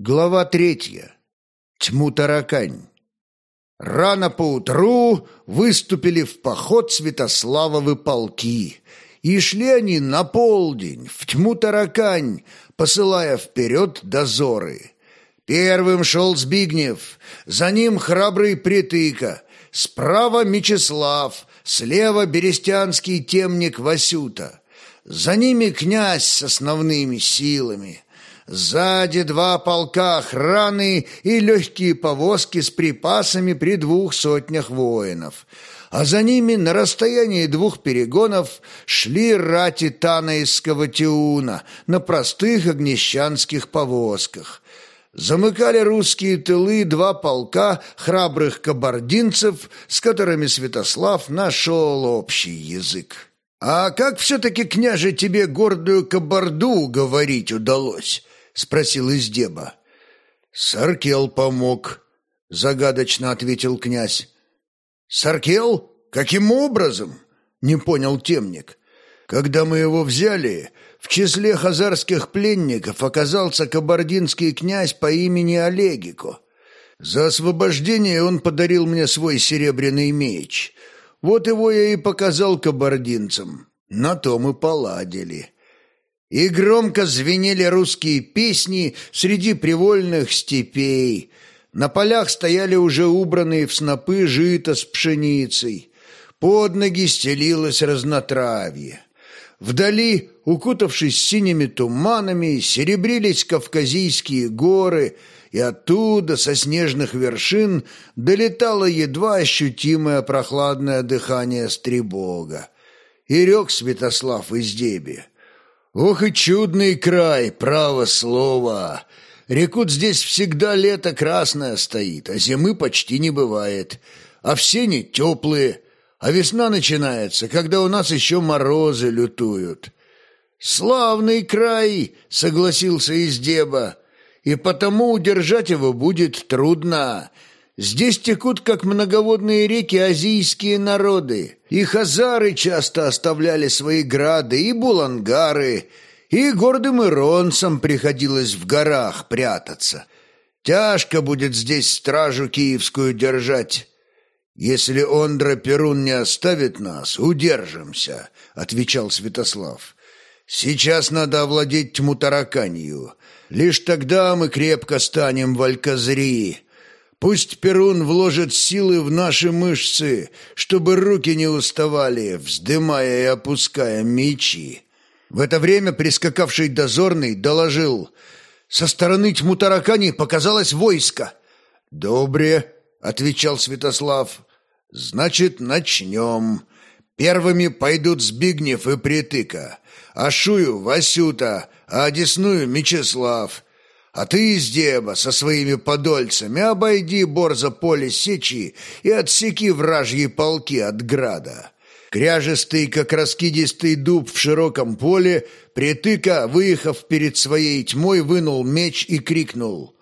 Глава третья. Тьму-таракань. Рано поутру выступили в поход Святославовы полки, и шли они на полдень, в тьму-таракань, посылая вперед дозоры. Первым шел Збигнев, за ним храбрый Притыка, справа Мечислав, слева берестянский темник Васюта. За ними князь с основными силами – Сзади два полка охраны и легкие повозки с припасами при двух сотнях воинов. А за ними на расстоянии двух перегонов шли рати Танаисского Тиуна на простых огнещанских повозках. Замыкали русские тылы два полка храбрых кабардинцев, с которыми Святослав нашел общий язык. «А как все-таки, княже, тебе гордую кабарду говорить удалось?» Спросил Издеба. «Саркел помог», — загадочно ответил князь. «Саркел? Каким образом?» — не понял темник. «Когда мы его взяли, в числе хазарских пленников оказался кабардинский князь по имени Олегико. За освобождение он подарил мне свой серебряный меч. Вот его я и показал кабардинцам. На том и поладили». И громко звенели русские песни среди привольных степей. На полях стояли уже убранные в снопы жито с пшеницей. Под ноги стелилось разнотравье. Вдали, укутавшись синими туманами, серебрились Кавказийские горы, и оттуда, со снежных вершин, долетало едва ощутимое прохладное дыхание стребога. И рек Святослав из Деби — Ох и чудный край, право слово. Рекут здесь всегда лето красное стоит, а зимы почти не бывает. А все не теплые, а весна начинается, когда у нас еще морозы лютуют. «Славный край!» — согласился Издеба. «И потому удержать его будет трудно. Здесь текут, как многоводные реки, азийские народы. И хазары часто оставляли свои грады, и булангары, и гордым иронцам приходилось в горах прятаться. Тяжко будет здесь стражу киевскую держать. Если Ондра Перун не оставит нас, удержимся, — отвечал Святослав. Сейчас надо овладеть тьму тараканью. Лишь тогда мы крепко станем в Альказрии. Пусть Перун вложит силы в наши мышцы, чтобы руки не уставали, вздымая и опуская мечи. В это время прискакавший дозорный доложил. Со стороны тьму таракани показалось войско. «Добре», — отвечал Святослав. «Значит, начнем. Первыми пойдут Збигнев и Притыка, а Шую — Васюта, а Одесную — Мечислав». А ты, Издеба, со своими подольцами обойди борзо поле сечи и отсеки вражьи полки от града. Кряжестый, как раскидистый дуб в широком поле, притыка, выехав перед своей тьмой, вынул меч и крикнул.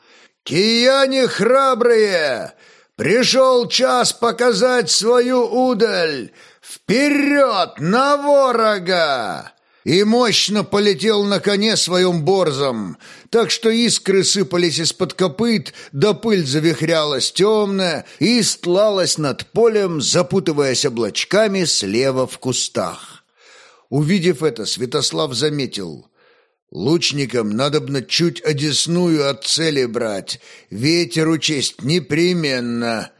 «Кияне храбрые! Пришел час показать свою удаль! Вперед на ворога!» И мощно полетел на коне своем борзом, так что искры сыпались из-под копыт, да пыль завихрялась темная и стлалась над полем, запутываясь облачками слева в кустах. Увидев это, Святослав заметил — Лучникам надобно чуть одесную от цели брать, ветер учесть непременно.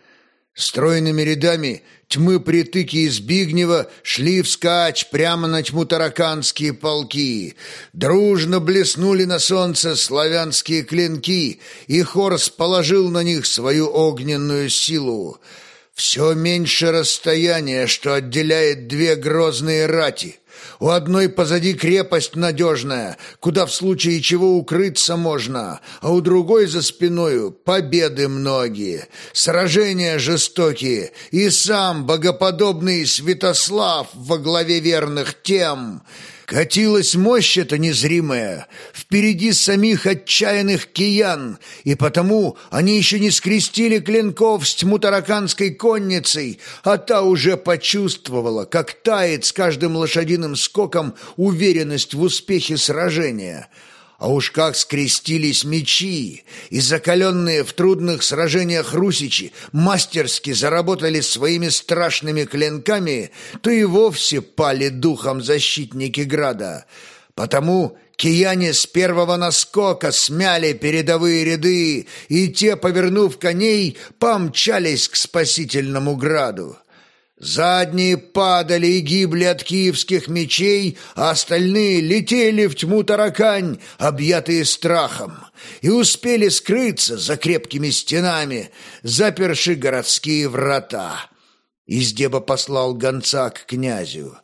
Стройными рядами тьмы притыки из Бигнева шли вскачь прямо на тьму тараканские полки. Дружно блеснули на солнце славянские клинки, и Хорс положил на них свою огненную силу. Все меньше расстояние, что отделяет две грозные рати — у одной позади крепость надежная, куда в случае чего укрыться можно, а у другой за спиною победы многие, сражения жестокие, и сам богоподобный Святослав во главе верных тем — Катилась мощь эта незримая впереди самих отчаянных киян, и потому они еще не скрестили клинков с тьмутараканской конницей, а та уже почувствовала, как тает с каждым лошадиным скоком уверенность в успехе сражения. А уж как скрестились мечи, и закаленные в трудных сражениях русичи мастерски заработали своими страшными клинками, то и вовсе пали духом защитники града. Потому кияне с первого наскока смяли передовые ряды, и те, повернув коней, помчались к спасительному граду. Задние падали и гибли от киевских мечей, а остальные летели в тьму таракань, объятые страхом, и успели скрыться за крепкими стенами, заперши городские врата. Издеба послал гонца к князю.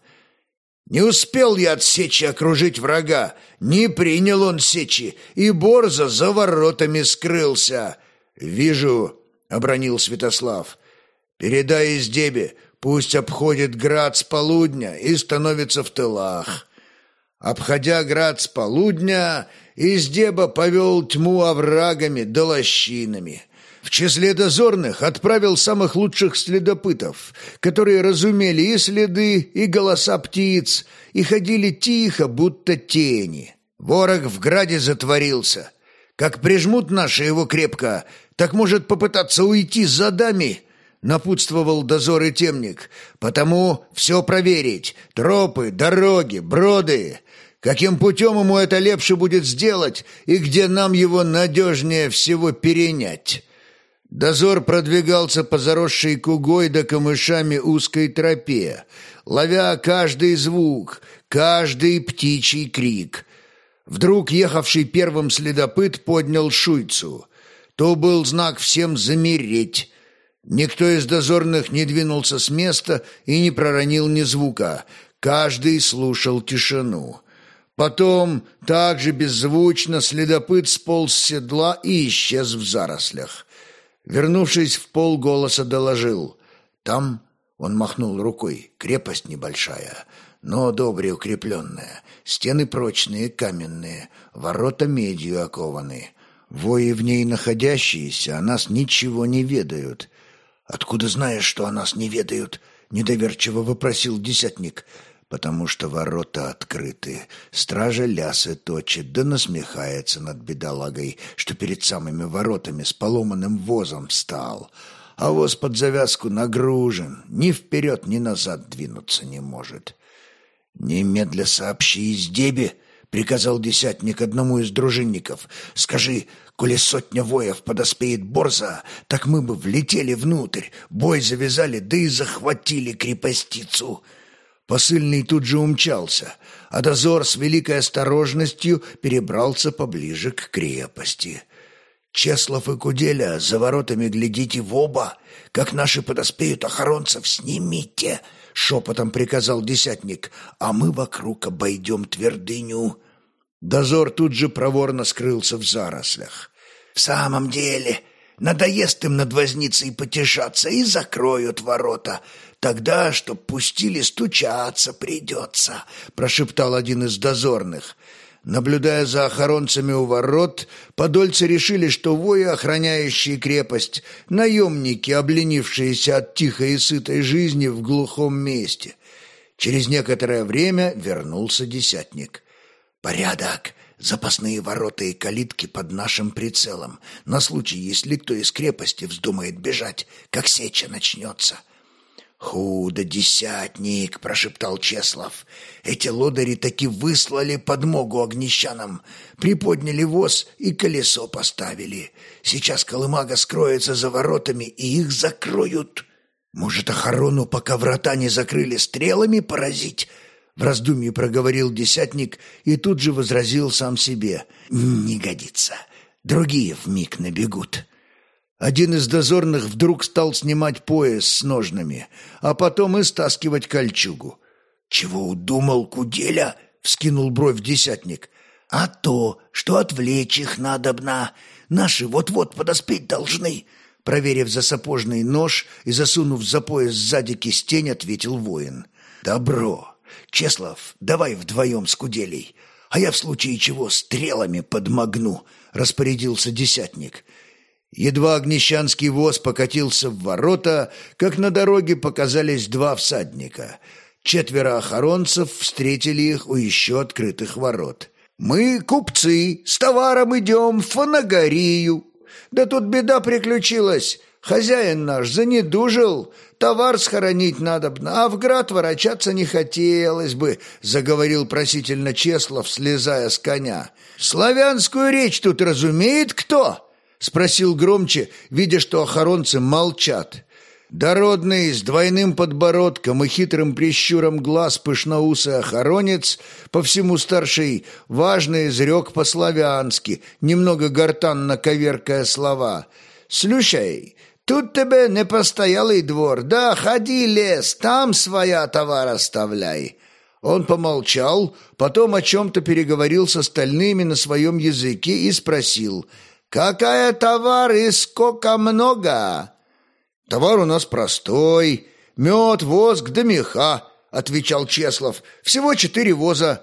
Не успел я от сечи окружить врага, не принял он сечи, и Борза за воротами скрылся. «Вижу», — обронил Святослав, — «передай Издебе, Пусть обходит град с полудня и становится в тылах. Обходя град с полудня, Издеба повел тьму оврагами да лощинами. В числе дозорных отправил самых лучших следопытов, которые разумели и следы, и голоса птиц, и ходили тихо, будто тени. Ворог в граде затворился. Как прижмут наши его крепко, так может попытаться уйти за дами — напутствовал дозор и темник. «Потому все проверить. Тропы, дороги, броды. Каким путем ему это лепше будет сделать и где нам его надежнее всего перенять?» Дозор продвигался по заросшей кугой да камышами узкой тропе, ловя каждый звук, каждый птичий крик. Вдруг ехавший первым следопыт поднял шуйцу. То был знак всем замереть, Никто из дозорных не двинулся с места и не проронил ни звука. Каждый слушал тишину. Потом, также беззвучно, следопыт сполз с седла и исчез в зарослях. Вернувшись в полголоса, доложил. «Там...» — он махнул рукой. «Крепость небольшая, но добре укрепленная. Стены прочные, каменные, ворота медью окованы. Вои в ней находящиеся о нас ничего не ведают. «Откуда знаешь, что о нас не ведают?» — недоверчиво вопросил десятник. «Потому что ворота открыты. Стража лясы точит, да насмехается над бедолагой, что перед самыми воротами с поломанным возом встал. А воз под завязку нагружен, ни вперед, ни назад двинуться не может». «Немедля сообщи из деби», — приказал десятник одному из дружинников. «Скажи, Коли сотня воев подоспеет борза, так мы бы влетели внутрь, бой завязали, да и захватили крепостицу». Посыльный тут же умчался, а дозор с великой осторожностью перебрался поближе к крепости. «Чеслов и Куделя, за воротами глядите в оба, как наши подоспеют охоронцев, снимите!» — шепотом приказал десятник, «а мы вокруг обойдем твердыню». Дозор тут же проворно скрылся в зарослях. В самом деле, надоест им над возницей потешаться и закроют ворота. Тогда, чтоб пустили, стучаться придется», — прошептал один из дозорных. Наблюдая за охоронцами у ворот, подольцы решили, что вои, охраняющие крепость, наемники, обленившиеся от тихой и сытой жизни в глухом месте. Через некоторое время вернулся десятник. «Порядок!» Запасные ворота и калитки под нашим прицелом, на случай, если кто из крепости вздумает бежать, как сеча начнется. «Худо, десятник!» — прошептал Чеслов. «Эти лодыри таки выслали подмогу огнещанам, приподняли воз и колесо поставили. Сейчас колымага скроется за воротами, и их закроют. Может, охорону, пока врата не закрыли, стрелами поразить?» В раздумье проговорил десятник и тут же возразил сам себе. «Не годится. Другие вмиг набегут». Один из дозорных вдруг стал снимать пояс с ножнами, а потом и стаскивать кольчугу. «Чего удумал Куделя?» — вскинул бровь десятник. «А то, что отвлечь их надобно. Наши вот-вот подоспеть должны». Проверив за сапожный нож и засунув за пояс сзади кистень, ответил воин. «Добро. «Чеслав, давай вдвоем с Куделей, а я в случае чего стрелами подмогну», — распорядился десятник. Едва огнещанский воз покатился в ворота, как на дороге показались два всадника. Четверо охоронцев встретили их у еще открытых ворот. Мы купцы, с товаром идем в Фанагорию. Да тут беда приключилась. Хозяин наш занедужил, товар схоронить надобно, а в град ворочаться не хотелось бы, заговорил просительно Чеслов, слезая с коня. Славянскую речь тут разумеет кто? Спросил громче, видя, что охоронцы молчат. Дородный, с двойным подбородком и хитрым прищуром глаз пышноусый охоронец, по всему старший, важно изрек по-славянски, немного гортанно коверкая слова. «Слушай, тут тебе не постоялый двор, да ходи лес, там своя товар оставляй». Он помолчал, потом о чем-то переговорил с остальными на своем языке и спросил «Какая товар и сколько много?» «Товар у нас простой. Мед, воск да меха», — отвечал Чеслов. «Всего четыре воза».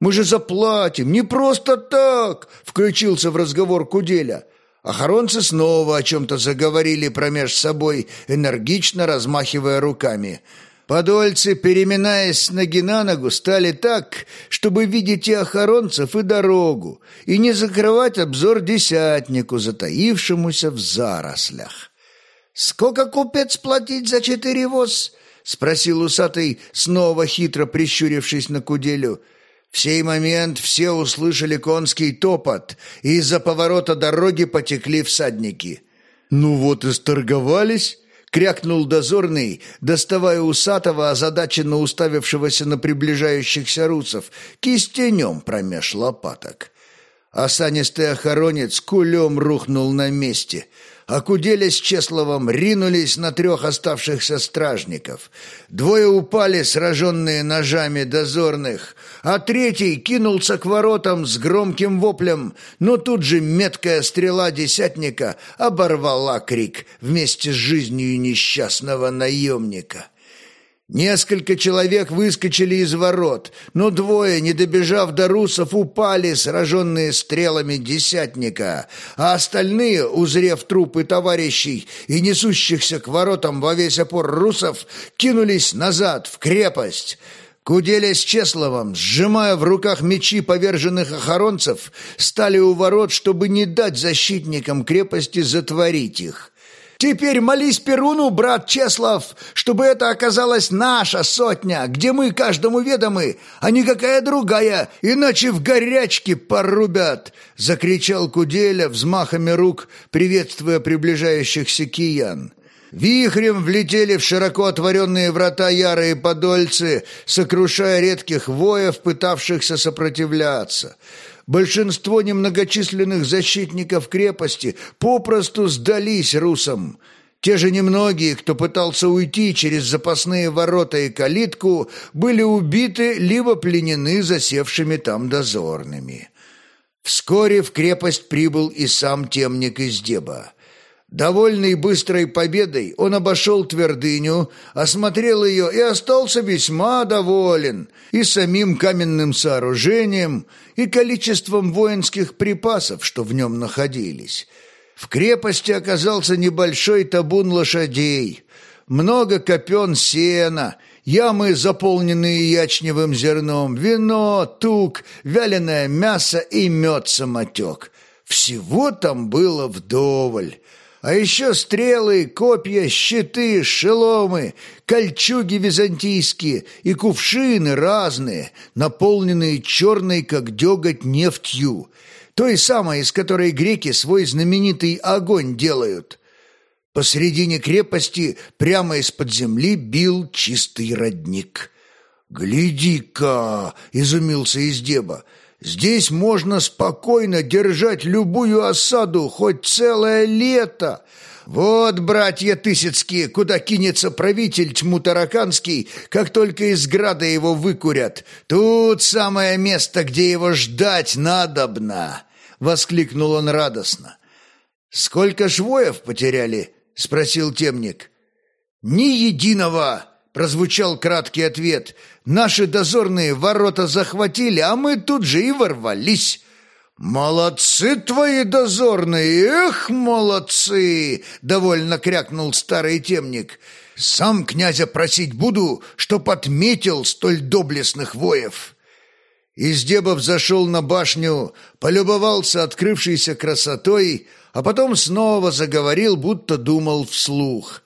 «Мы же заплатим, не просто так!» — включился в разговор Куделя. Охоронцы снова о чем-то заговорили промеж собой, энергично размахивая руками. Подольцы, переминаясь ноги на ногу, стали так, чтобы видеть и охоронцев, и дорогу, и не закрывать обзор десятнику, затаившемуся в зарослях. «Сколько купец платить за четыре воз?» — спросил усатый, снова хитро прищурившись на куделю. В сей момент все услышали конский топот, и из-за поворота дороги потекли всадники. «Ну вот и сторговались!» — крякнул дозорный, доставая усатого, озадаченно уставившегося на приближающихся русов, кистенем промеж лопаток. Осанистый охоронец кулем рухнул на месте — а Куделя с Чесловым ринулись на трех оставшихся стражников. Двое упали, сраженные ножами дозорных, а третий кинулся к воротам с громким воплем, но тут же меткая стрела десятника оборвала крик вместе с жизнью несчастного наемника. Несколько человек выскочили из ворот, но двое, не добежав до русов, упали, сраженные стрелами десятника, а остальные, узрев трупы товарищей и несущихся к воротам во весь опор русов, кинулись назад, в крепость. Куделя с Чесловым, сжимая в руках мечи поверженных охоронцев, стали у ворот, чтобы не дать защитникам крепости затворить их. Теперь молись Перуну, брат Чеслав, чтобы это оказалась наша сотня, где мы каждому ведомы, а не какая другая, иначе в горячке порубят!» — закричал Куделя взмахами рук, приветствуя приближающихся киян. Вихрем влетели в широко отворенные врата ярые подольцы, сокрушая редких воев, пытавшихся сопротивляться. Большинство немногочисленных защитников крепости попросту сдались русам. Те же немногие, кто пытался уйти через запасные ворота и калитку, были убиты либо пленены засевшими там дозорными. Вскоре в крепость прибыл и сам темник из Деба. Довольный быстрой победой, он обошел твердыню, осмотрел ее и остался весьма доволен и самим каменным сооружением, и количеством воинских припасов, что в нем находились. В крепости оказался небольшой табун лошадей, много копен сена, ямы, заполненные ячневым зерном, вино, тук, вяленое мясо и мед-самотек. Всего там было вдоволь. А еще стрелы, копья, щиты, шеломы, кольчуги византийские и кувшины разные, наполненные черной, как деготь, нефтью, той самой, из которой греки свой знаменитый огонь делают. Посредине крепости, прямо из-под земли, бил чистый родник. «Гляди-ка!» — изумился Издеба. Здесь можно спокойно держать любую осаду хоть целое лето. Вот, братья Тысяцкие, куда кинется правитель тьму тараканский, как только из града его выкурят. Тут самое место, где его ждать надобно!» — воскликнул он радостно. «Сколько швоев потеряли?» — спросил темник. «Ни единого!» прозвучал краткий ответ. Наши дозорные ворота захватили, а мы тут же и ворвались. «Молодцы твои дозорные! Эх, молодцы!» — довольно крякнул старый темник. «Сам князя просить буду, чтоб отметил столь доблестных воев». Издебов зашел на башню, полюбовался открывшейся красотой, а потом снова заговорил, будто думал вслух.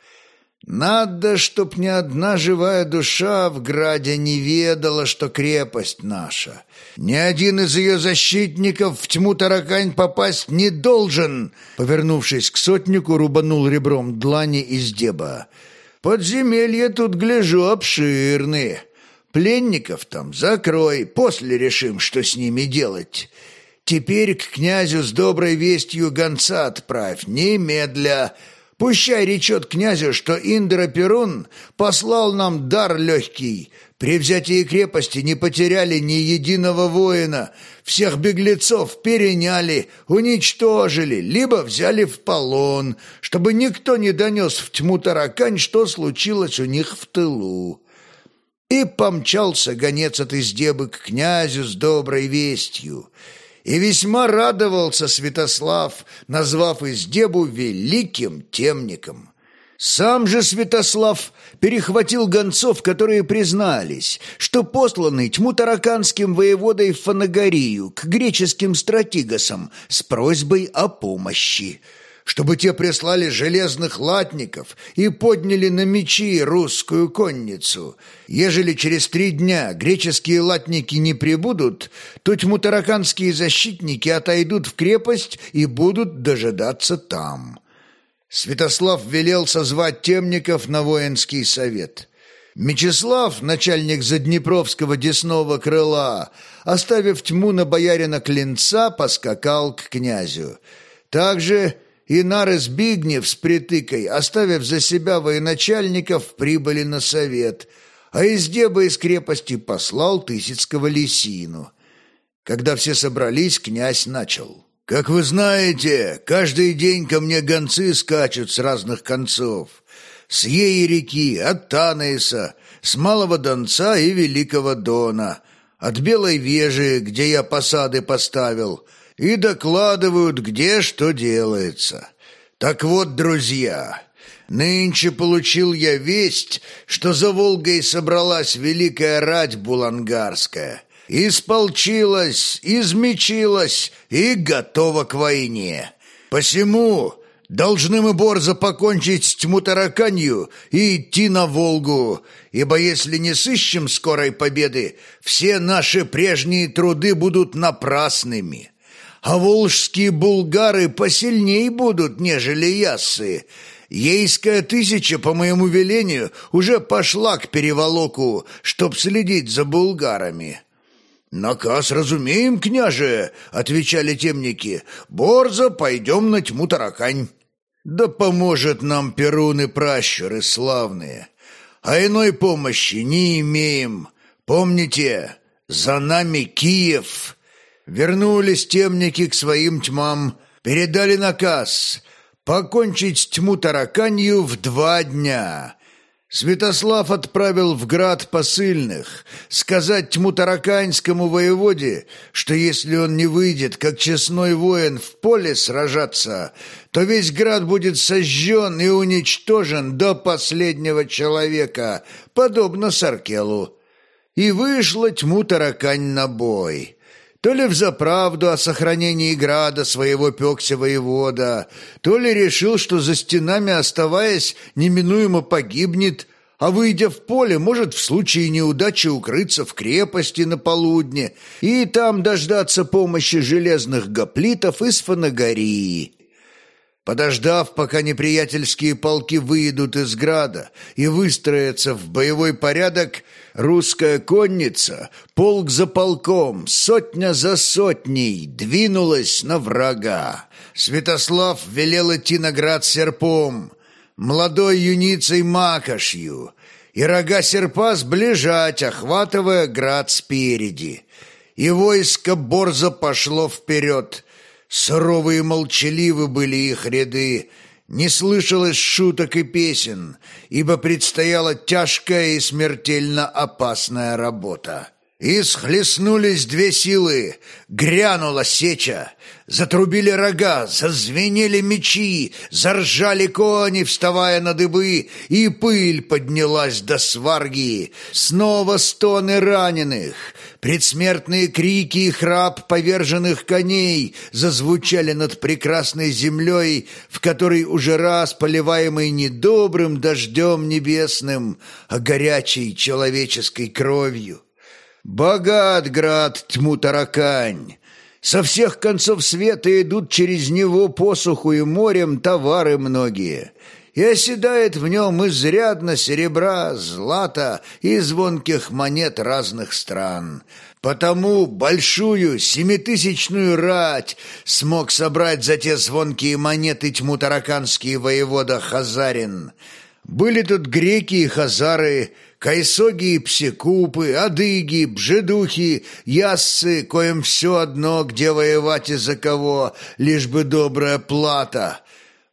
«Надо, чтоб ни одна живая душа в граде не ведала, что крепость наша. Ни один из ее защитников в тьму таракань попасть не должен!» Повернувшись к сотнику, рубанул ребром длани из деба. «Подземелья тут, гляжу, обширные». Пленников там закрой, после решим, что с ними делать. Теперь к князю с доброй вестью гонца отправь, немедля. Пущай речет князю, что Индра Перун послал нам дар легкий. При взятии крепости не потеряли ни единого воина. Всех беглецов переняли, уничтожили, либо взяли в полон, чтобы никто не донес в тьму таракань, что случилось у них в тылу. И помчался гонец от издебы к князю с доброй вестью. И весьма радовался Святослав, назвав издебу великим темником. Сам же Святослав перехватил гонцов, которые признались, что посланный тьму тараканским воеводой Фанагорию к греческим стратигасам с просьбой о помощи – чтобы те прислали железных латников и подняли на мечи русскую конницу. Ежели через три дня греческие латники не прибудут, то тьмутараканские защитники отойдут в крепость и будут дожидаться там. Святослав велел созвать темников на воинский совет. Мечислав, начальник Заднепровского десного крыла, оставив тьму на боярина Клинца, поскакал к князю. Также и Нары Збигнев с притыкой, оставив за себя военачальников, прибыли на совет, а из деба из крепости послал Тысяцкого лисину. Когда все собрались, князь начал. «Как вы знаете, каждый день ко мне гонцы скачут с разных концов. С Ей реки, от Танаиса, с Малого Донца и Великого Дона, от Белой Вежи, где я посады поставил» и докладывают, где что делается. Так вот, друзья, нынче получил я весть, что за Волгой собралась великая рать булангарская, исполчилась, измечилась и готова к войне. Посему должны мы, Борза, покончить с тьму тараканью и идти на Волгу, ибо если не сыщем скорой победы, все наши прежние труды будут напрасными» а волжские булгары посильней будут, нежели яссы. Ейская тысяча, по моему велению, уже пошла к переволоку, чтоб следить за булгарами». «Наказ разумеем, княже», — отвечали темники. «Борзо, пойдем на тьму таракань». «Да поможет нам перуны пращуры славные, а иной помощи не имеем. Помните, за нами Киев». Вернулись темники к своим тьмам, передали наказ покончить тьму тараканью в два дня. Святослав отправил в град посыльных сказать тьму тараканьскому воеводе, что если он не выйдет, как честной воин, в поле сражаться, то весь град будет сожжен и уничтожен до последнего человека, подобно Саркелу. И вышла тьму таракань на бой. То ли взаправду о сохранении града своего пекся воевода, то ли решил, что за стенами оставаясь неминуемо погибнет, а выйдя в поле, может в случае неудачи укрыться в крепости на полудне и там дождаться помощи железных гоплитов из Фанагории. Подождав, пока неприятельские полки выйдут из града и выстроятся в боевой порядок, русская конница, полк за полком, сотня за сотней, двинулась на врага. Святослав велел идти на град серпом, молодой юницей макошью, и рога серпа сближать, охватывая град спереди. И войско борзо пошло вперед — Суровые и молчаливы были их ряды, не слышалось шуток и песен, ибо предстояла тяжкая и смертельно опасная работа. И схлестнулись две силы, грянула сеча, затрубили рога, зазвенели мечи, заржали кони, вставая на дыбы, и пыль поднялась до сварги. Снова стоны раненых, предсмертные крики и храп поверженных коней зазвучали над прекрасной землей, в которой уже раз поливаемый недобрым дождем небесным, а горячей человеческой кровью. Богат град тьму таракань. Со всех концов света идут через него посуху и морем товары многие, и оседает в нем изрядно серебра, злата и звонких монет разных стран. Потому большую семитысячную рать смог собрать за те звонкие монеты тьму тараканские воевода Хазарин. Были тут греки и хазары, Кайсоги и псикупы, адыги, бжедухи, яссы, коим все одно, где воевать и за кого, лишь бы добрая плата.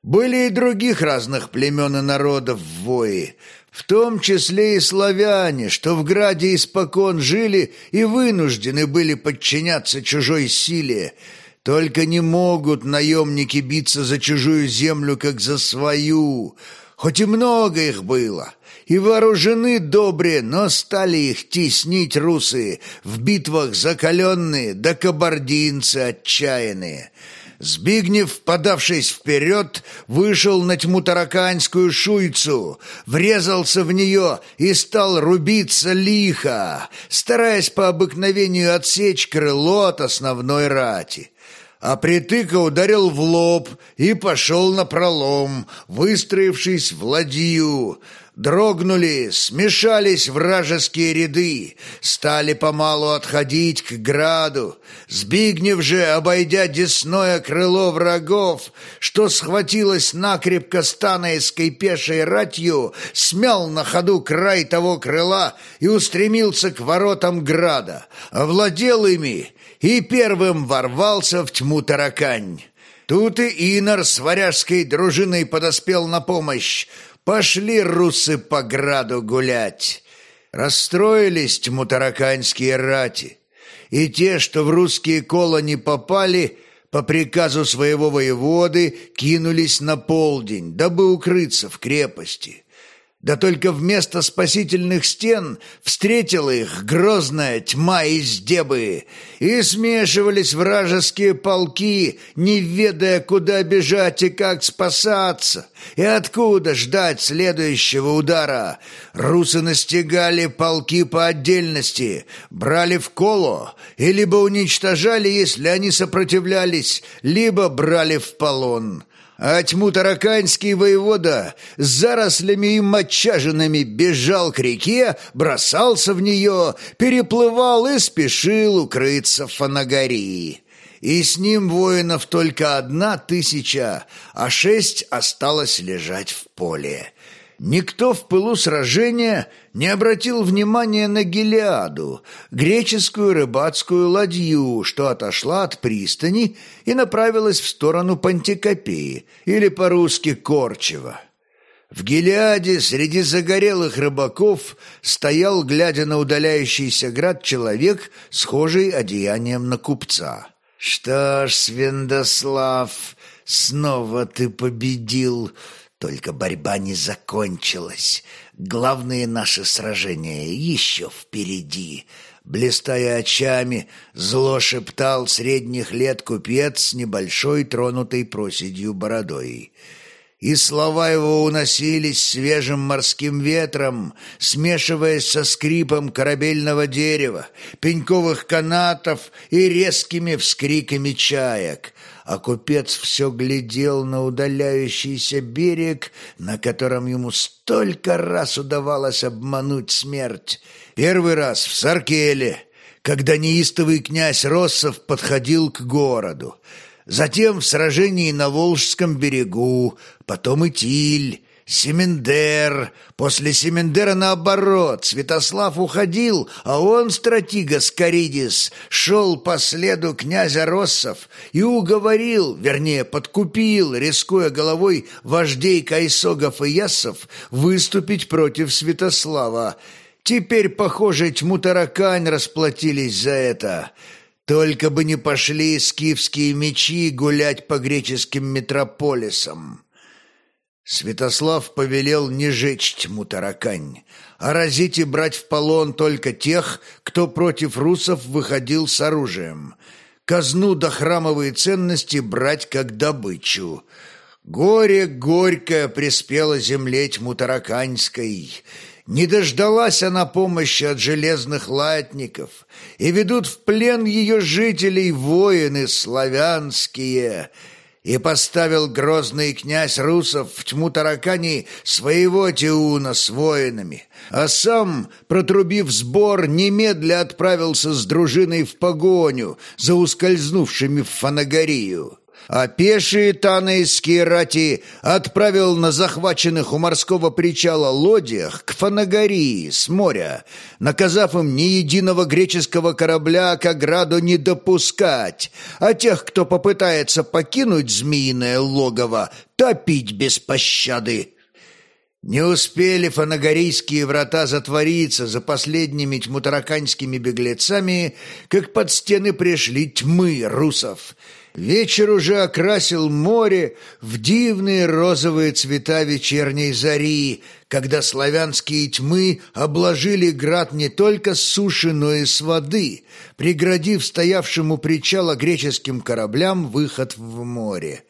Были и других разных племен и народов в вои, в том числе и славяне, что в граде испокон жили и вынуждены были подчиняться чужой силе, только не могут наемники биться за чужую землю, как за свою, хоть и много их было и вооружены добре, но стали их теснить русы, в битвах закаленные, да кабардинцы отчаянные. Збигнев, подавшись вперед, вышел на тьму тараканскую шуйцу, врезался в нее и стал рубиться лихо, стараясь по обыкновению отсечь крыло от основной рати а притыка ударил в лоб и пошел на пролом, выстроившись в ладью. Дрогнули, смешались вражеские ряды, стали помалу отходить к граду. Збигнев же, обойдя десное крыло врагов, что схватилось накрепко станайской пешей ратью, смял на ходу край того крыла и устремился к воротам града, овладел ими и первым ворвался в тьму таракань. Тут и Инор с варяжской дружиной подоспел на помощь, Пошли русы по граду гулять. Расстроились тьмутараканские рати. И те, что в русские кола не попали, по приказу своего воеводы кинулись на полдень, дабы укрыться в крепости. Да только вместо спасительных стен встретила их грозная тьма из дебы, и смешивались вражеские полки, не ведая, куда бежать и как спасаться, и откуда ждать следующего удара. Русы настигали полки по отдельности, брали в коло, и либо уничтожали, если они сопротивлялись, либо брали в полон а тьму тараканский воевода с зарослями и мочажинами бежал к реке, бросался в нее, переплывал и спешил укрыться в Фанагории. И с ним воинов только одна тысяча, а шесть осталось лежать в поле. Никто в пылу сражения не обратил внимания на Гелиаду, греческую рыбацкую ладью, что отошла от пристани и направилась в сторону Пантикопеи, или по-русски Корчева. В Гелиаде среди загорелых рыбаков стоял, глядя на удаляющийся град, человек, схожий одеянием на купца. «Что ж, Свендослав, снова ты победил!» Только борьба не закончилась. Главные наши сражения еще впереди. Блистая очами, зло шептал средних лет купец с небольшой тронутой проседью бородой. И слова его уносились свежим морским ветром, смешиваясь со скрипом корабельного дерева, пеньковых канатов и резкими вскриками чаек — а купец все глядел на удаляющийся берег, на котором ему столько раз удавалось обмануть смерть. Первый раз в Саркеле, когда неистовый князь Россов подходил к городу. Затем в сражении на Волжском берегу, потом и Тиль, Семендер. После Семендера наоборот. Святослав уходил, а он, стратига Скоридис, шел по следу князя Россов и уговорил, вернее, подкупил, рискуя головой вождей Кайсогов и Яссов, выступить против Святослава. Теперь, похоже, тьму таракань расплатились за это. Только бы не пошли скифские мечи гулять по греческим метрополисам. Святослав повелел не жечь тьму таракань, а разить и брать в полон только тех, кто против русов выходил с оружием. Казну до храмовые ценности брать как добычу. Горе горькое приспело земле тьму тараканьской. Не дождалась она помощи от железных латников, и ведут в плен ее жителей воины славянские — и поставил грозный князь русов в тьму таракани своего Тиуна с воинами, а сам, протрубив сбор, немедля отправился с дружиной в погоню за ускользнувшими в Фанагорию а пешие танаисские рати отправил на захваченных у морского причала лодиях к Фанагории с моря, наказав им ни единого греческого корабля к ограду не допускать, а тех, кто попытается покинуть змеиное логово, топить без пощады. Не успели фанагорийские врата затвориться за последними тьмутараканскими беглецами, как под стены пришли тьмы русов — Вечер уже окрасил море в дивные розовые цвета вечерней зари, когда славянские тьмы обложили град не только с суши, но и с воды, преградив стоявшему причала греческим кораблям выход в море.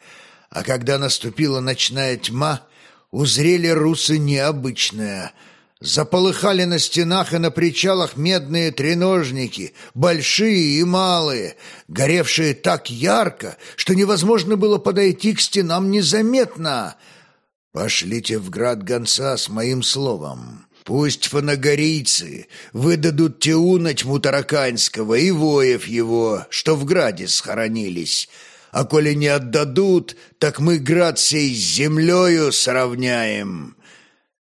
А когда наступила ночная тьма, узрели русы необычное — Заполыхали на стенах и на причалах медные треножники, большие и малые, горевшие так ярко, что невозможно было подойти к стенам незаметно. «Пошлите в град гонца с моим словом. Пусть фанагорийцы выдадут Теуна тьму Тараканского и воев его, что в граде схоронились». А коли не отдадут, так мы град сей с землею сравняем».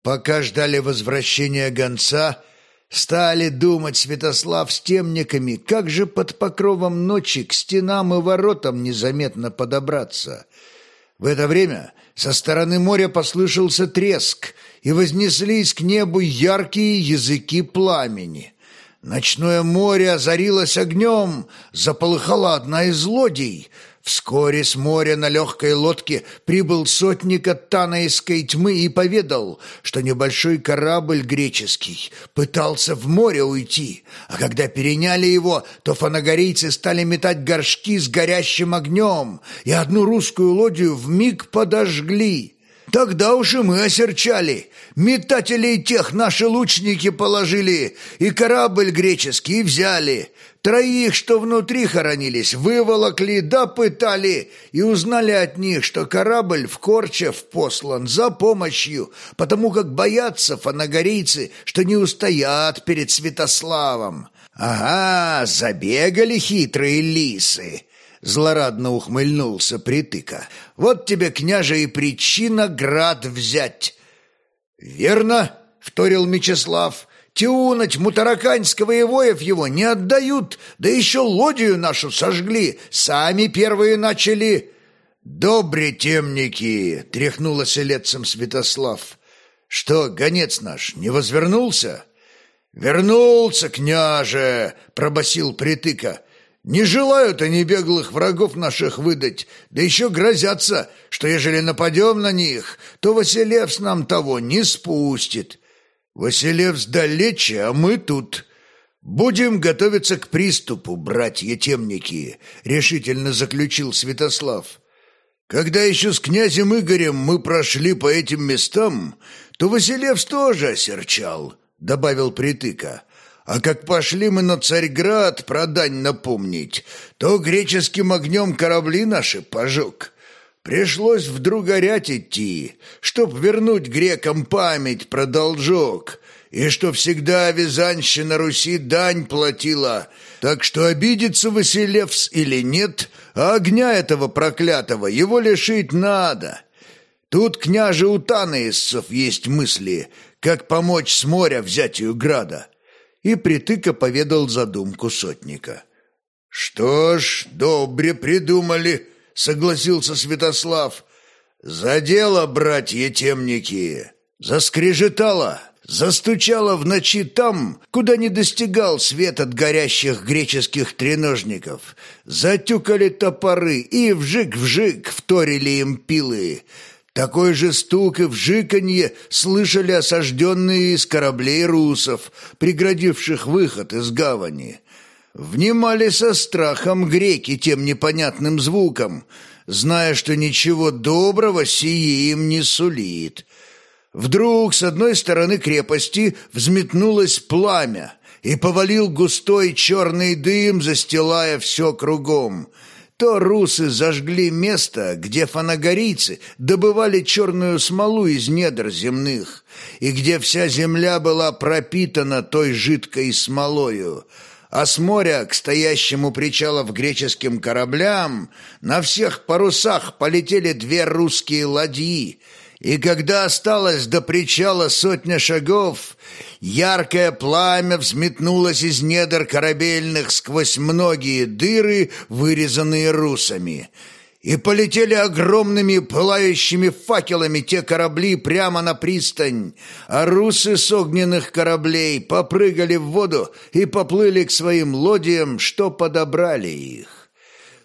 Пока ждали возвращения гонца, стали думать Святослав с темниками, как же под покровом ночи к стенам и воротам незаметно подобраться. В это время со стороны моря послышался треск, и вознеслись к небу яркие языки пламени. Ночное море озарилось огнем, заполыхала одна из лодий — Вскоре с моря на легкой лодке прибыл сотник от Танаисской тьмы и поведал, что небольшой корабль греческий пытался в море уйти, а когда переняли его, то фанагорийцы стали метать горшки с горящим огнем, и одну русскую лодью вмиг подожгли. Тогда уж и мы осерчали. Метателей тех наши лучники положили, и корабль греческий взяли. Троих, что внутри хоронились, выволокли, да пытали, и узнали от них, что корабль в Корчев послан за помощью, потому как боятся фанагорийцы, что не устоят перед Святославом. Ага, забегали хитрые лисы. Злорадно ухмыльнулся притыка. Вот тебе, княже, и причина град взять. Верно, вторил Мечислав, Тиунач, Мутараканского и воев его не отдают, да еще лодию нашу сожгли, сами первые начали. Добре, темники, тряхнула селецем Святослав. Что, гонец наш не возвернулся? Вернулся, княже, пробасил притыка. Не желают они беглых врагов наших выдать, да еще грозятся, что ежели нападем на них, то Василевс нам того не спустит. Василевс далече, а мы тут. Будем готовиться к приступу, братья-темники, решительно заключил Святослав. Когда еще с князем Игорем мы прошли по этим местам, то Василевс тоже осерчал, добавил Притыка. А как пошли мы на Царьград продань напомнить, то греческим огнем корабли наши пожег. Пришлось вдруг орять идти, чтоб вернуть грекам память про должок, и что всегда Визанщина Руси дань платила, так что обидится Василевс или нет, а огня этого проклятого его лишить надо. Тут княже у танаисцев есть мысли, как помочь с моря взятию града. И притыка поведал задумку сотника. «Что ж, добре придумали», согласился Святослав. «За дело, братья темники!» Заскрежетало, Застучало в ночи там, куда не достигал свет от горящих греческих треножников. Затюкали топоры и вжик-вжик вторили им пилы. Такой же стук и вжиканье слышали осажденные из кораблей русов, преградивших выход из гавани. Внимали со страхом греки тем непонятным звуком, зная, что ничего доброго сие им не сулит. Вдруг с одной стороны крепости взметнулось пламя, и повалил густой черный дым, застилая все кругом. То русы зажгли место, где фанагорийцы добывали черную смолу из недр земных, и где вся земля была пропитана той жидкой смолою, а с моря к стоящему причалов греческим кораблям на всех парусах полетели две русские ладьи — и когда осталось до причала сотня шагов, яркое пламя взметнулось из недр корабельных сквозь многие дыры, вырезанные русами. И полетели огромными пылающими факелами те корабли прямо на пристань, а русы с огненных кораблей попрыгали в воду и поплыли к своим лодиям, что подобрали их.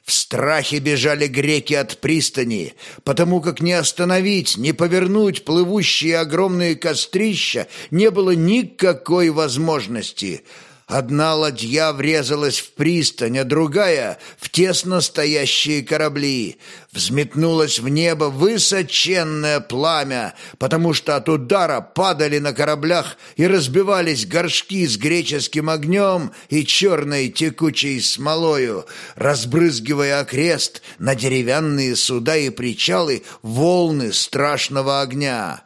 В страхе бежали греки от пристани, потому как не остановить, не повернуть плывущие огромные кострища не было никакой возможности — Одна ладья врезалась в пристань, а другая — в тесно стоящие корабли. Взметнулось в небо высоченное пламя, потому что от удара падали на кораблях и разбивались горшки с греческим огнем и черной текучей смолою, разбрызгивая окрест на деревянные суда и причалы волны страшного огня.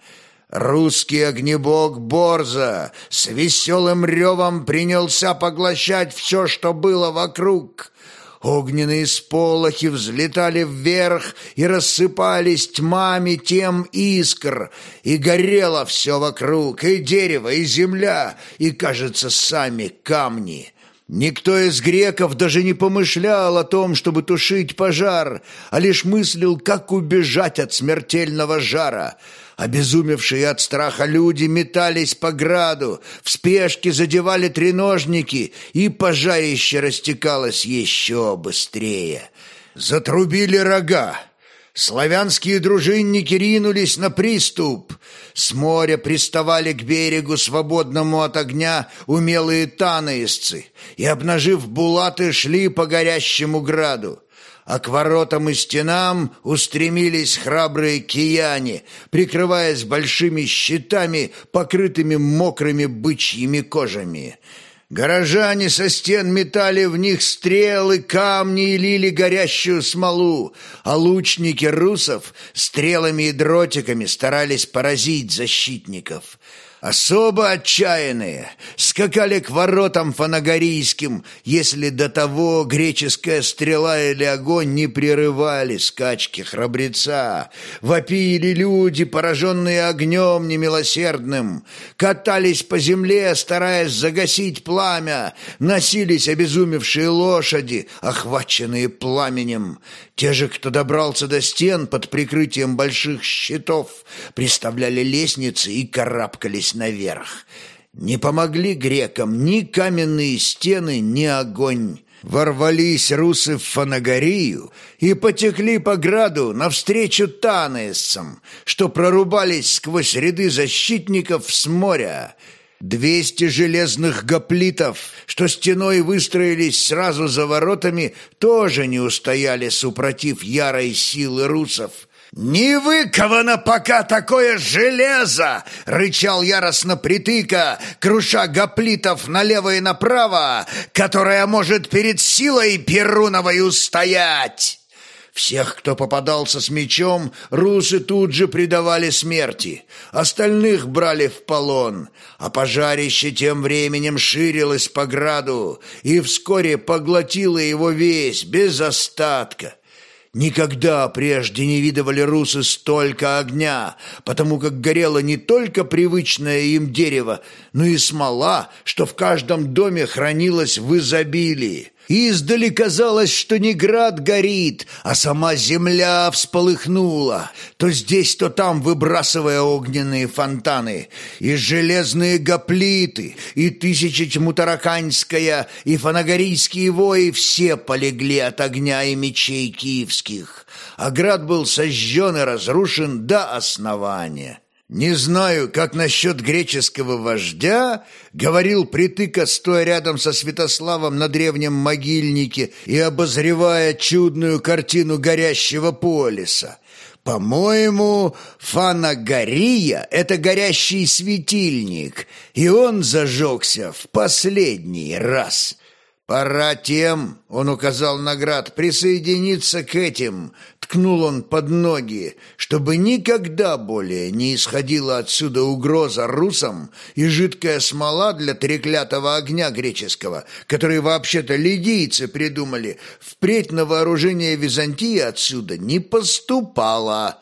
Русский огнебог Борза с веселым ревом принялся поглощать все, что было вокруг. Огненные сполохи взлетали вверх и рассыпались тьмами тем искр, и горело все вокруг, и дерево, и земля, и, кажется, сами камни. Никто из греков даже не помышлял о том, чтобы тушить пожар, а лишь мыслил, как убежать от смертельного жара — Обезумевшие от страха люди метались по граду, в спешке задевали треножники, и пожарище растекалось еще быстрее. Затрубили рога. Славянские дружинники ринулись на приступ. С моря приставали к берегу, свободному от огня, умелые танаисцы, и, обнажив булаты, шли по горящему граду а к воротам и стенам устремились храбрые кияне, прикрываясь большими щитами, покрытыми мокрыми бычьими кожами. Горожане со стен метали в них стрелы, камни и лили горящую смолу, а лучники русов стрелами и дротиками старались поразить защитников — Особо отчаянные скакали к воротам фанагорийским, если до того греческая стрела или огонь не прерывали скачки храбреца. Вопили люди, пораженные огнем немилосердным, катались по земле, стараясь загасить пламя, носились обезумевшие лошади, охваченные пламенем. Те же, кто добрался до стен под прикрытием больших щитов, приставляли лестницы и карабкались наверх. Не помогли грекам ни каменные стены, ни огонь. Ворвались русы в Фанагорию и потекли по граду навстречу танаесцам, что прорубались сквозь ряды защитников с моря. Двести железных гоплитов, что стеной выстроились сразу за воротами, тоже не устояли, супротив ярой силы русов. «Не выковано пока такое железо!» — рычал яростно притыка, круша гоплитов налево и направо, которая может перед силой Перуновой устоять. Всех, кто попадался с мечом, русы тут же предавали смерти. Остальных брали в полон, а пожарище тем временем ширилось по граду и вскоре поглотило его весь, без остатка. Никогда прежде не видывали русы столько огня, потому как горело не только привычное им дерево, но и смола, что в каждом доме хранилась в изобилии. Издали казалось, что не град горит, а сама земля всполыхнула, то здесь, то там выбрасывая огненные фонтаны, и железные гоплиты, и тысячечмутараканьская, и фанагорийские вои все полегли от огня и мечей киевских, а град был сожжен и разрушен до основания. «Не знаю, как насчет греческого вождя», — говорил Притыка, стоя рядом со Святославом на древнем могильнике и обозревая чудную картину горящего полиса. «По-моему, Фанагория — это горящий светильник, и он зажегся в последний раз». «Пора тем, — он указал наград, — присоединиться к этим, — ткнул он под ноги, чтобы никогда более не исходила отсюда угроза русам и жидкая смола для треклятого огня греческого, который вообще-то лидийцы придумали, впредь на вооружение Византии отсюда не поступало».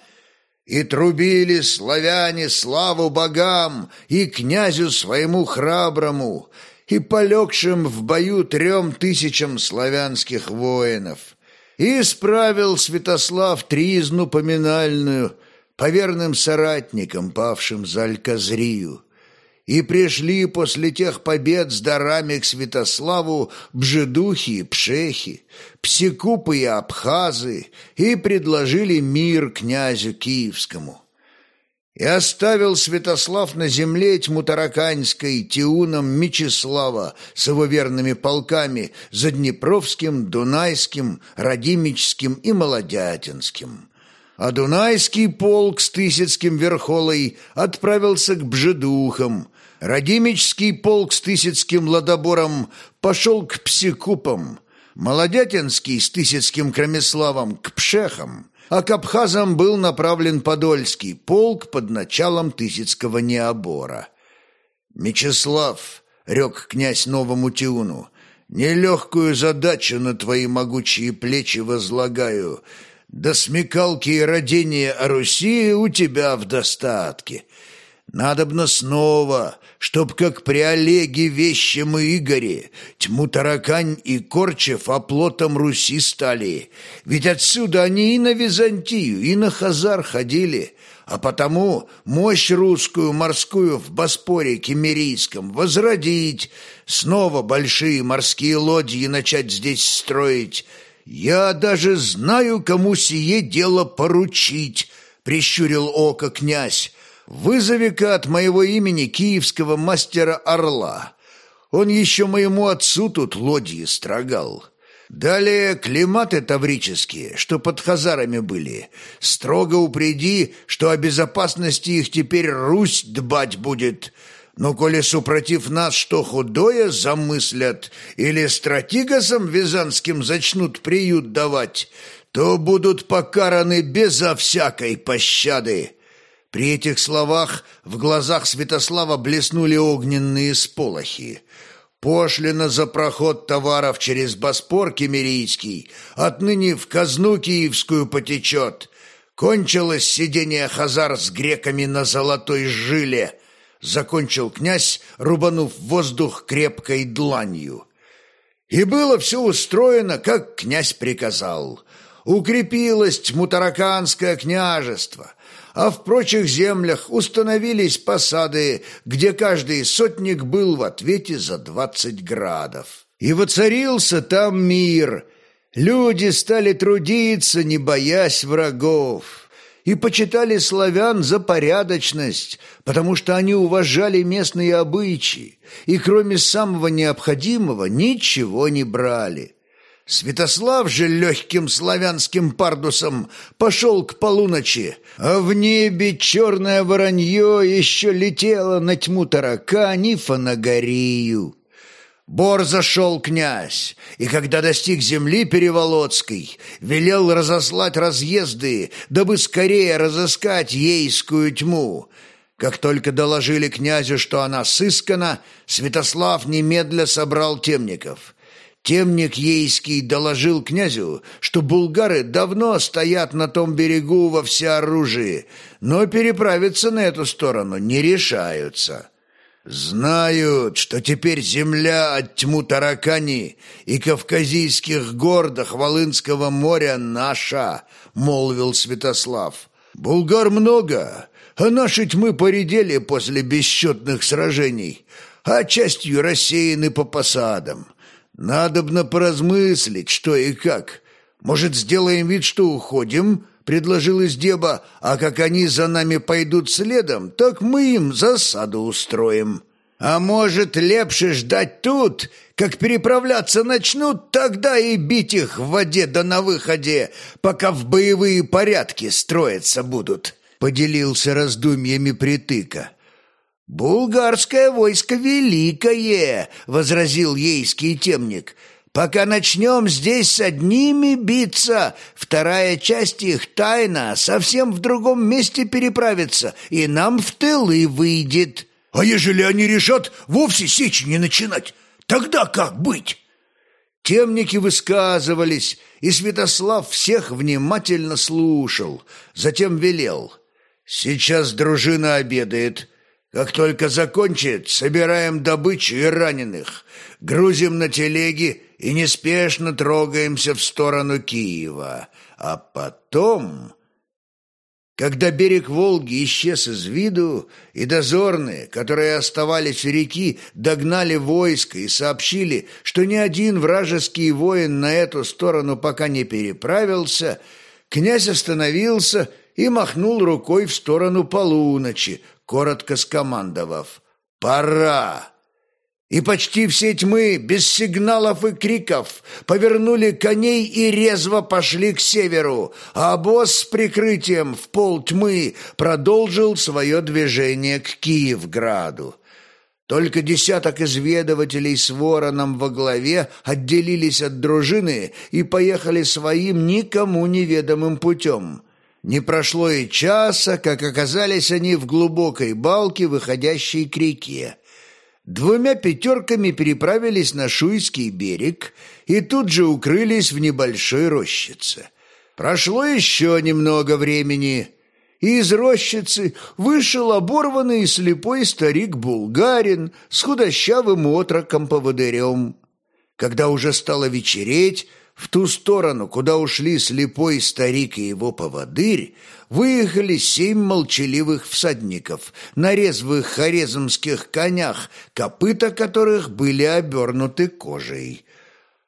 И трубили славяне славу богам и князю своему храброму, и полегшим в бою трем тысячам славянских воинов. И справил Святослав тризну поминальную по верным соратникам, павшим за Альказрию. И пришли после тех побед с дарами к Святославу бжедухи и пшехи, псикупы и абхазы, и предложили мир князю Киевскому. И оставил Святослав на земле тьму Тараканьской Тиуном Мечислава с его верными полками Заднепровским, Дунайским, Радимическим и Молодятинским. А Дунайский полк с Тысяцким Верхолой отправился к Бжедухам, Радимический полк с Тысяцким Ладобором пошел к Псикупам, Молодятинский с Тысяцким Кромеславом к Пшехам, а к абхазам был направлен Подольский полк под началом Тысяцкого необора. «Мечислав», — рек князь новому Тиуну, — «нелегкую задачу на твои могучие плечи возлагаю. До смекалки и родения о Руси у тебя в достатке. Надобно снова, чтоб, как при Олеге Вещем и Игоре, тьму таракань и Корчев оплотом Руси стали. Ведь отсюда они и на Византию, и на Хазар ходили, а потому мощь русскую морскую в Боспоре Кемерийском возродить, снова большие морские лодьи начать здесь строить. Я даже знаю, кому сие дело поручить, прищурил око князь, Вызови-ка от моего имени киевского мастера Орла. Он еще моему отцу тут лодьи строгал. Далее климаты таврические, что под хазарами были. Строго упреди, что о безопасности их теперь Русь дбать будет. Но коли супротив нас что худое замыслят или стратигасам визанским зачнут приют давать, то будут покараны безо всякой пощады. При этих словах в глазах Святослава блеснули огненные сполохи. Пошлина за проход товаров через Боспор Кемерийский отныне в казну киевскую потечет. Кончилось сидение хазар с греками на золотой жиле. Закончил князь, рубанув воздух крепкой дланью. И было все устроено, как князь приказал. Укрепилось тьмутараканское княжество — а в прочих землях установились посады, где каждый сотник был в ответе за двадцать градов. И воцарился там мир. Люди стали трудиться, не боясь врагов, и почитали славян за порядочность, потому что они уважали местные обычаи и кроме самого необходимого ничего не брали. Святослав же легким славянским пардусом пошел к полуночи, а в небе черное воронье еще летело на тьму таракань и фанагорию. Бор зашел князь, и когда достиг земли Переволодской, велел разослать разъезды, дабы скорее разыскать ейскую тьму. Как только доложили князю, что она сыскана, Святослав немедля собрал темников — Темник Ейский доложил князю, что булгары давно стоят на том берегу во всеоружии, но переправиться на эту сторону не решаются. «Знают, что теперь земля от тьму таракани и кавказийских гор до Хвалынского моря наша», — молвил Святослав. «Булгар много, а наши тьмы поредели после бесчетных сражений, а частью рассеяны по посадам. Надобно поразмыслить, что и как. Может, сделаем вид, что уходим?» — предложил Издеба, «а как они за нами пойдут следом, так мы им засаду устроим». «А может, лепше ждать тут, как переправляться начнут, тогда и бить их в воде да на выходе, пока в боевые порядки строиться будут», — поделился раздумьями притыка. «Булгарское войско великое», — возразил ейский темник, — Пока начнем здесь с одними биться, вторая часть их тайна совсем в другом месте переправится, и нам в тылы выйдет. А ежели они решат вовсе сечь не начинать, тогда как быть? Темники высказывались, и Святослав всех внимательно слушал, затем велел. «Сейчас дружина обедает». Как только закончит, собираем добычу и раненых, грузим на телеги и неспешно трогаемся в сторону Киева. А потом... Когда берег Волги исчез из виду, и дозорные, которые оставались у реки, догнали войско и сообщили, что ни один вражеский воин на эту сторону пока не переправился, князь остановился и махнул рукой в сторону полуночи, коротко скомандовав «Пора!». И почти все тьмы, без сигналов и криков, повернули коней и резво пошли к северу, а обоз с прикрытием в пол тьмы продолжил свое движение к Киевграду. Только десяток изведывателей с вороном во главе отделились от дружины и поехали своим никому неведомым путем. Не прошло и часа, как оказались они в глубокой балке, выходящей к реке. Двумя пятерками переправились на Шуйский берег и тут же укрылись в небольшой рощице. Прошло еще немного времени, и из рощицы вышел оборванный и слепой старик-булгарин с худощавым отроком-поводырем. Когда уже стало вечереть, в ту сторону, куда ушли слепой старик и его поводырь, выехали семь молчаливых всадников на резвых хорезмских конях, копыта которых были обернуты кожей.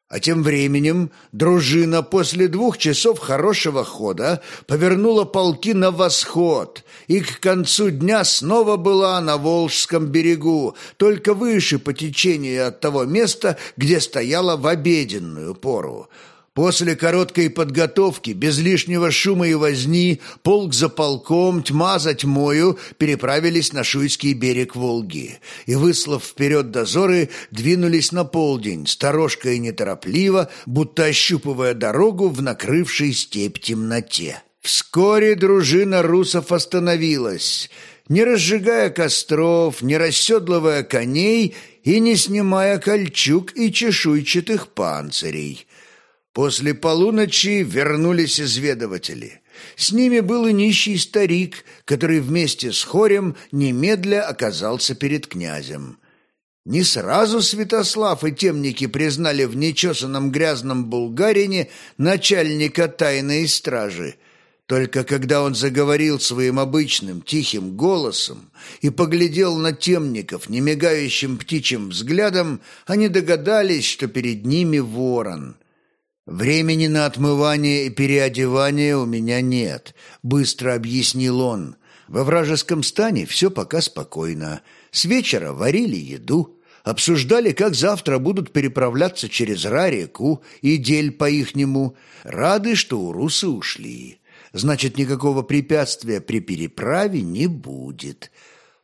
А тем временем дружина после двух часов хорошего хода повернула полки на восход, и к концу дня снова была на Волжском берегу, только выше по течению от того места, где стояла в обеденную пору. После короткой подготовки, без лишнего шума и возни, полк за полком, тьма за тьмою переправились на Шуйский берег Волги и, выслав вперед дозоры, двинулись на полдень, сторожко и неторопливо, будто ощупывая дорогу в накрывшей степь темноте. Вскоре дружина русов остановилась, не разжигая костров, не расседлывая коней и не снимая кольчуг и чешуйчатых панцирей – После полуночи вернулись изведыватели. С ними был и нищий старик, который вместе с хорем немедля оказался перед князем. Не сразу Святослав и темники признали в нечесанном грязном булгарине начальника тайной стражи. Только когда он заговорил своим обычным тихим голосом и поглядел на темников немигающим птичьим взглядом, они догадались, что перед ними ворон — «Времени на отмывание и переодевание у меня нет», — быстро объяснил он. «Во вражеском стане все пока спокойно. С вечера варили еду, обсуждали, как завтра будут переправляться через Ра-реку и дель по-ихнему. Рады, что у русы ушли. Значит, никакого препятствия при переправе не будет».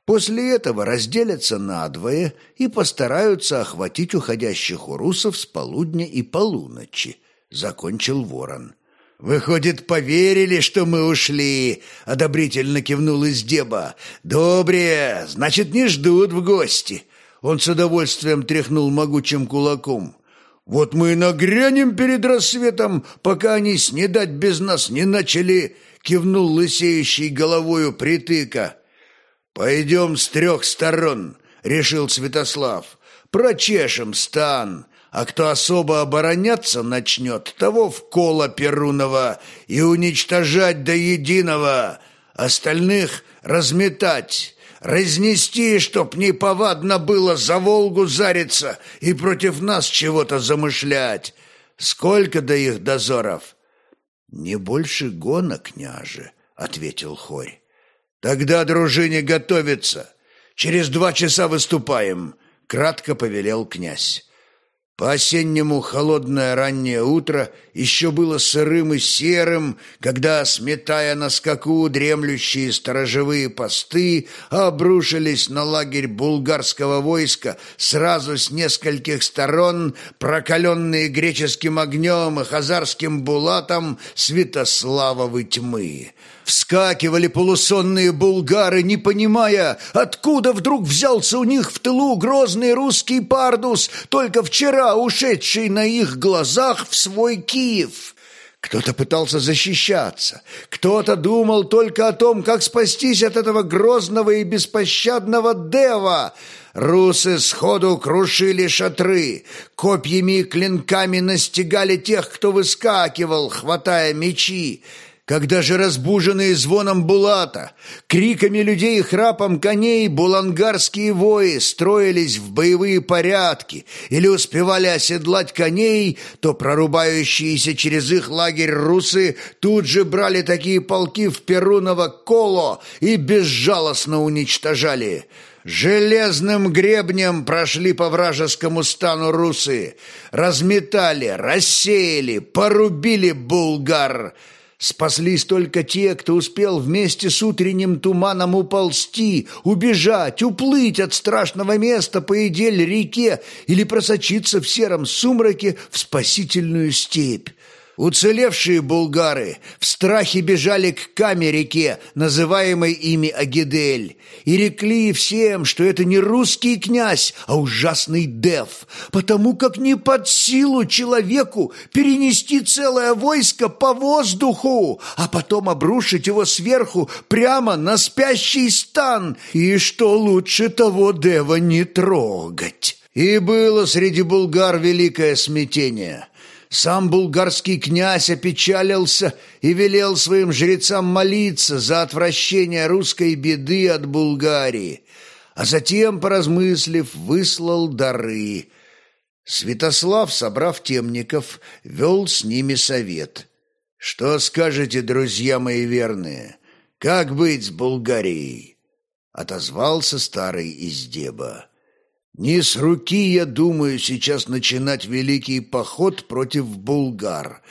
После этого разделятся надвое и постараются охватить уходящих урусов с полудня и полуночи закончил ворон. «Выходит, поверили, что мы ушли?» — одобрительно кивнул Издеба. «Добре, значит, не ждут в гости». Он с удовольствием тряхнул могучим кулаком. «Вот мы и нагрянем перед рассветом, пока они снедать без нас не начали», — кивнул лысеющий головою притыка. «Пойдем с трех сторон», — решил Святослав. «Прочешем стан, а кто особо обороняться начнет, того в коло Перунова и уничтожать до единого, остальных разметать, разнести, чтоб неповадно было за Волгу зариться и против нас чего-то замышлять. Сколько до их дозоров?» «Не больше гона, княже», — ответил Хорь. «Тогда дружине готовиться. Через два часа выступаем», — кратко повелел князь. По-осеннему холодное раннее утро еще было сырым и серым, когда, сметая на скаку дремлющие сторожевые посты, обрушились на лагерь булгарского войска сразу с нескольких сторон, прокаленные греческим огнем и хазарским булатом Святославовы тьмы. Вскакивали полусонные булгары, не понимая, откуда вдруг взялся у них в тылу грозный русский пардус, только вчера ушедший на их глазах в свой Киев. Кто-то пытался защищаться, кто-то думал только о том, как спастись от этого грозного и беспощадного дева. Русы сходу крушили шатры, копьями и клинками настигали тех, кто выскакивал, хватая мечи. Когда же разбуженные звоном булата, криками людей и храпом коней булангарские вои строились в боевые порядки или успевали оседлать коней, то прорубающиеся через их лагерь русы тут же брали такие полки в Перуново коло и безжалостно уничтожали. Железным гребнем прошли по вражескому стану русы, разметали, рассеяли, порубили булгар — Спаслись только те, кто успел вместе с утренним туманом уползти, убежать, уплыть от страшного места по Идель-реке или просочиться в сером сумраке в спасительную степь. Уцелевшие булгары в страхе бежали к Каме-реке, называемой ими Агидель, и рекли всем, что это не русский князь, а ужасный дев, потому как не под силу человеку перенести целое войско по воздуху, а потом обрушить его сверху прямо на спящий стан, и что лучше того дева не трогать. И было среди булгар великое смятение – сам булгарский князь опечалился и велел своим жрецам молиться за отвращение русской беды от Булгарии, а затем, поразмыслив, выслал дары. Святослав, собрав темников, вел с ними совет. «Что скажете, друзья мои верные? Как быть с Булгарией?» Отозвался старый издеба. Не с руки, я думаю, сейчас начинать великий поход против булгар.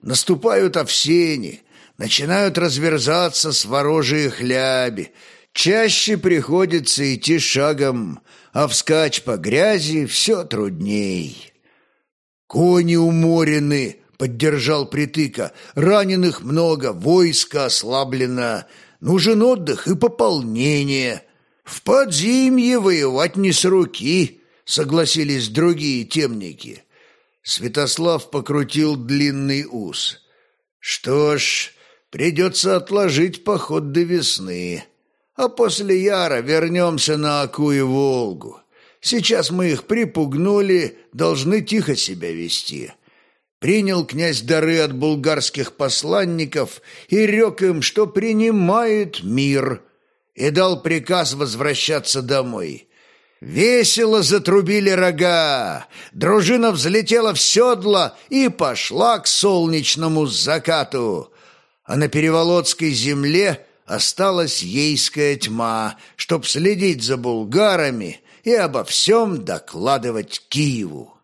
Наступают овсени, начинают разверзаться сворожие хляби. Чаще приходится идти шагом, а вскачь по грязи все трудней. Кони уморены, поддержал притыка. Раненых много, войско ослаблено. Нужен отдых и пополнение. «В подзимье воевать не с руки», — согласились другие темники. Святослав покрутил длинный ус. «Что ж, придется отложить поход до весны, а после Яра вернемся на Аку и Волгу. Сейчас мы их припугнули, должны тихо себя вести». Принял князь дары от булгарских посланников и рек им, что принимает мир — и дал приказ возвращаться домой. Весело затрубили рога, дружина взлетела в седло и пошла к солнечному закату, а на Переволодской земле осталась ейская тьма, чтоб следить за булгарами и обо всем докладывать Киеву.